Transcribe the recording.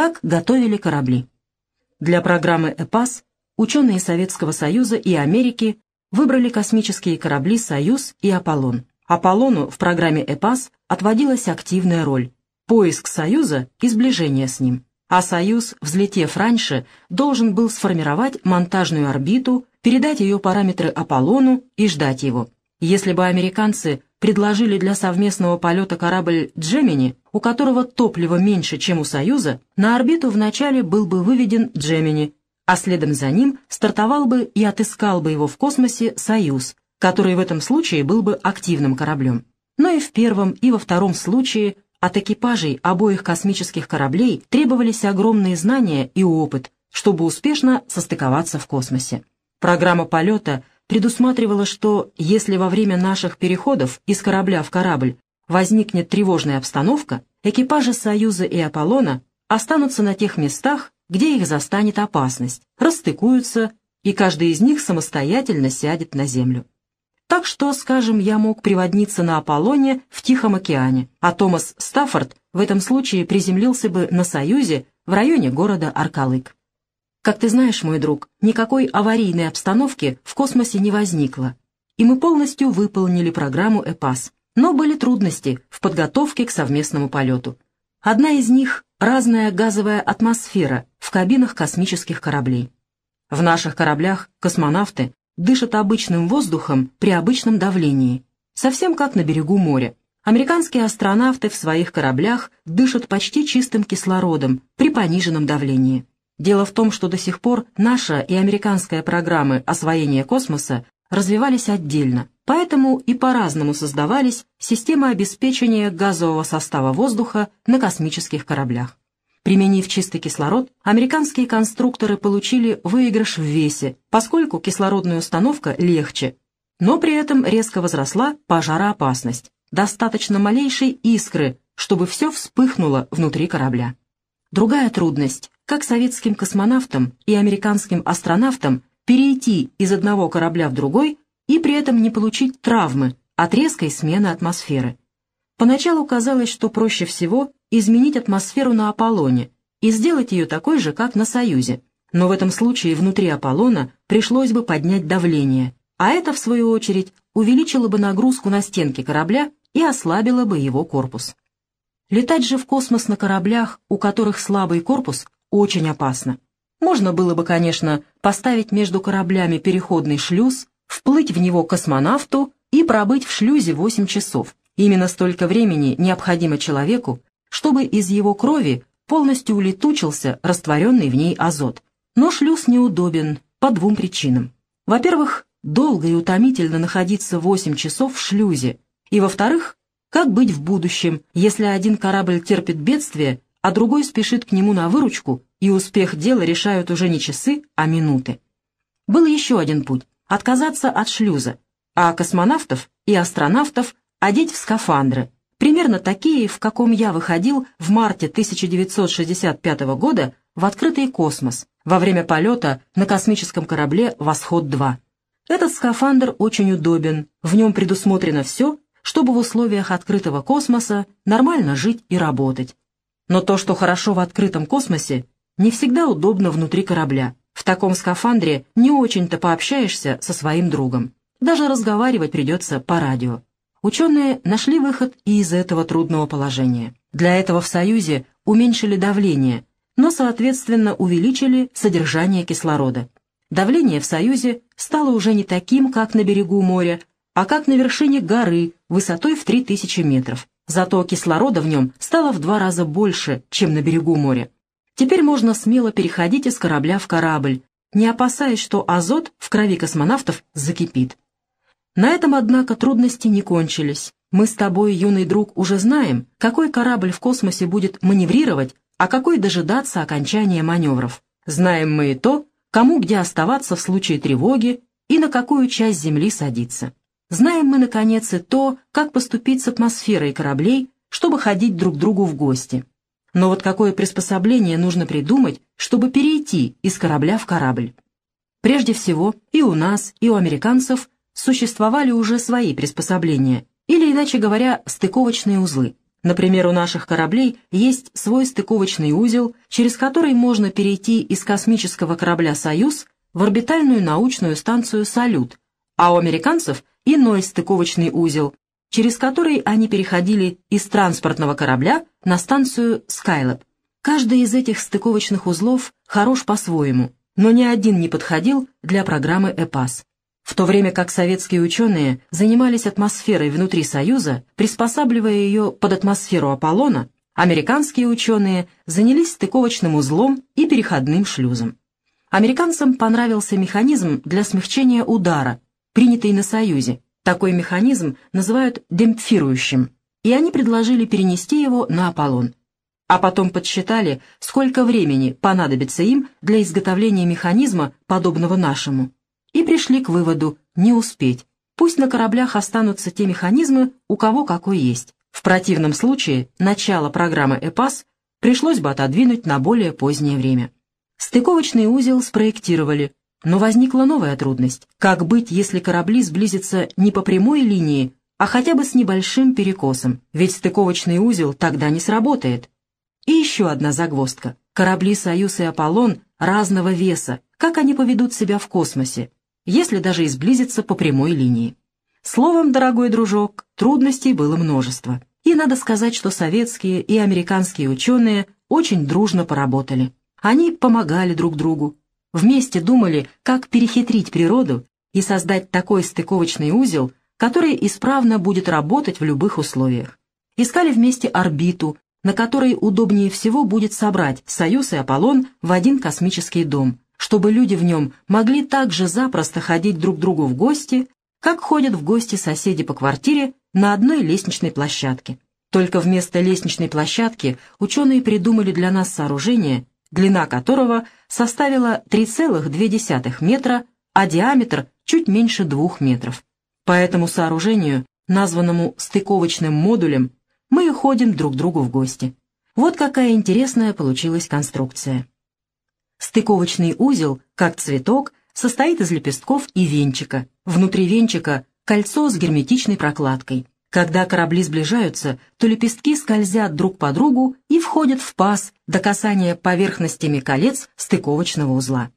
Как готовили корабли? Для программы «ЭПАС» ученые Советского Союза и Америки выбрали космические корабли «Союз» и «Аполлон». Аполлону в программе «ЭПАС» отводилась активная роль – поиск Союза и сближение с ним. А Союз, взлетев раньше, должен был сформировать монтажную орбиту, передать ее параметры Аполлону и ждать его. Если бы американцы предложили для совместного полета корабль «Джемини», у которого топлива меньше, чем у «Союза», на орбиту вначале был бы выведен «Джемини», а следом за ним стартовал бы и отыскал бы его в космосе «Союз», который в этом случае был бы активным кораблем. Но и в первом, и во втором случае от экипажей обоих космических кораблей требовались огромные знания и опыт, чтобы успешно состыковаться в космосе. Программа полета предусматривала, что если во время наших переходов из корабля в корабль возникнет тревожная обстановка, экипажи «Союза» и «Аполлона» останутся на тех местах, где их застанет опасность, расстыкуются, и каждый из них самостоятельно сядет на землю. Так что, скажем, я мог приводниться на Аполлоне в Тихом океане, а Томас Стаффорд в этом случае приземлился бы на «Союзе» в районе города Аркалык. Как ты знаешь, мой друг, никакой аварийной обстановки в космосе не возникло, и мы полностью выполнили программу ЭПАС. Но были трудности в подготовке к совместному полету. Одна из них — разная газовая атмосфера в кабинах космических кораблей. В наших кораблях космонавты дышат обычным воздухом при обычном давлении, совсем как на берегу моря. Американские астронавты в своих кораблях дышат почти чистым кислородом при пониженном давлении. Дело в том, что до сих пор наша и американская программы освоения космоса развивались отдельно, поэтому и по-разному создавались системы обеспечения газового состава воздуха на космических кораблях. Применив чистый кислород, американские конструкторы получили выигрыш в весе, поскольку кислородная установка легче, но при этом резко возросла пожароопасность. Достаточно малейшей искры, чтобы все вспыхнуло внутри корабля. Другая трудность как советским космонавтам и американским астронавтам перейти из одного корабля в другой и при этом не получить травмы от резкой смены атмосферы. Поначалу казалось, что проще всего изменить атмосферу на Аполлоне и сделать ее такой же, как на Союзе. Но в этом случае внутри Аполлона пришлось бы поднять давление, а это, в свою очередь, увеличило бы нагрузку на стенки корабля и ослабило бы его корпус. Летать же в космос на кораблях, у которых слабый корпус, очень опасно. Можно было бы, конечно, поставить между кораблями переходный шлюз, вплыть в него космонавту и пробыть в шлюзе 8 часов. Именно столько времени необходимо человеку, чтобы из его крови полностью улетучился растворенный в ней азот. Но шлюз неудобен по двум причинам. Во-первых, долго и утомительно находиться 8 часов в шлюзе, и, во-вторых, как быть в будущем, если один корабль терпит бедствие, а другой спешит к нему на выручку, и успех дела решают уже не часы, а минуты. Был еще один путь — отказаться от шлюза, а космонавтов и астронавтов одеть в скафандры, примерно такие, в каком я выходил в марте 1965 года в открытый космос во время полета на космическом корабле «Восход-2». Этот скафандр очень удобен, в нем предусмотрено все, чтобы в условиях открытого космоса нормально жить и работать. Но то, что хорошо в открытом космосе, не всегда удобно внутри корабля. В таком скафандре не очень-то пообщаешься со своим другом. Даже разговаривать придется по радио. Ученые нашли выход и из этого трудного положения. Для этого в Союзе уменьшили давление, но, соответственно, увеличили содержание кислорода. Давление в Союзе стало уже не таким, как на берегу моря, а как на вершине горы высотой в 3000 метров. Зато кислорода в нем стало в два раза больше, чем на берегу моря. Теперь можно смело переходить из корабля в корабль, не опасаясь, что азот в крови космонавтов закипит. На этом, однако, трудности не кончились. Мы с тобой, юный друг, уже знаем, какой корабль в космосе будет маневрировать, а какой дожидаться окончания маневров. Знаем мы и то, кому где оставаться в случае тревоги и на какую часть Земли садиться. Знаем мы, наконец, и то, как поступить с атмосферой кораблей, чтобы ходить друг к другу в гости. Но вот какое приспособление нужно придумать, чтобы перейти из корабля в корабль? Прежде всего, и у нас, и у американцев существовали уже свои приспособления, или, иначе говоря, стыковочные узлы. Например, у наших кораблей есть свой стыковочный узел, через который можно перейти из космического корабля «Союз» в орбитальную научную станцию «Салют», а у американцев иной стыковочный узел, через который они переходили из транспортного корабля на станцию «Скайлэб». Каждый из этих стыковочных узлов хорош по-своему, но ни один не подходил для программы «ЭПАС». В то время как советские ученые занимались атмосферой внутри Союза, приспосабливая ее под атмосферу Аполлона, американские ученые занялись стыковочным узлом и переходным шлюзом. Американцам понравился механизм для смягчения удара, принятый на Союзе. Такой механизм называют демпфирующим, и они предложили перенести его на Аполлон. А потом подсчитали, сколько времени понадобится им для изготовления механизма, подобного нашему и пришли к выводу «не успеть». Пусть на кораблях останутся те механизмы, у кого какой есть. В противном случае начало программы «ЭПАС» пришлось бы отодвинуть на более позднее время. Стыковочный узел спроектировали, но возникла новая трудность. Как быть, если корабли сблизятся не по прямой линии, а хотя бы с небольшим перекосом? Ведь стыковочный узел тогда не сработает. И еще одна загвоздка. Корабли «Союз» и «Аполлон» разного веса. Как они поведут себя в космосе? если даже и сблизиться по прямой линии. Словом, дорогой дружок, трудностей было множество. И надо сказать, что советские и американские ученые очень дружно поработали. Они помогали друг другу, вместе думали, как перехитрить природу и создать такой стыковочный узел, который исправно будет работать в любых условиях. Искали вместе орбиту, на которой удобнее всего будет собрать Союз и Аполлон в один космический дом, чтобы люди в нем могли так же запросто ходить друг другу в гости, как ходят в гости соседи по квартире на одной лестничной площадке. Только вместо лестничной площадки ученые придумали для нас сооружение, длина которого составила 3,2 метра, а диаметр чуть меньше 2 метров. По этому сооружению, названному стыковочным модулем, мы и ходим друг другу в гости. Вот какая интересная получилась конструкция. Стыковочный узел, как цветок, состоит из лепестков и венчика. Внутри венчика кольцо с герметичной прокладкой. Когда корабли сближаются, то лепестки скользят друг по другу и входят в паз до касания поверхностями колец стыковочного узла.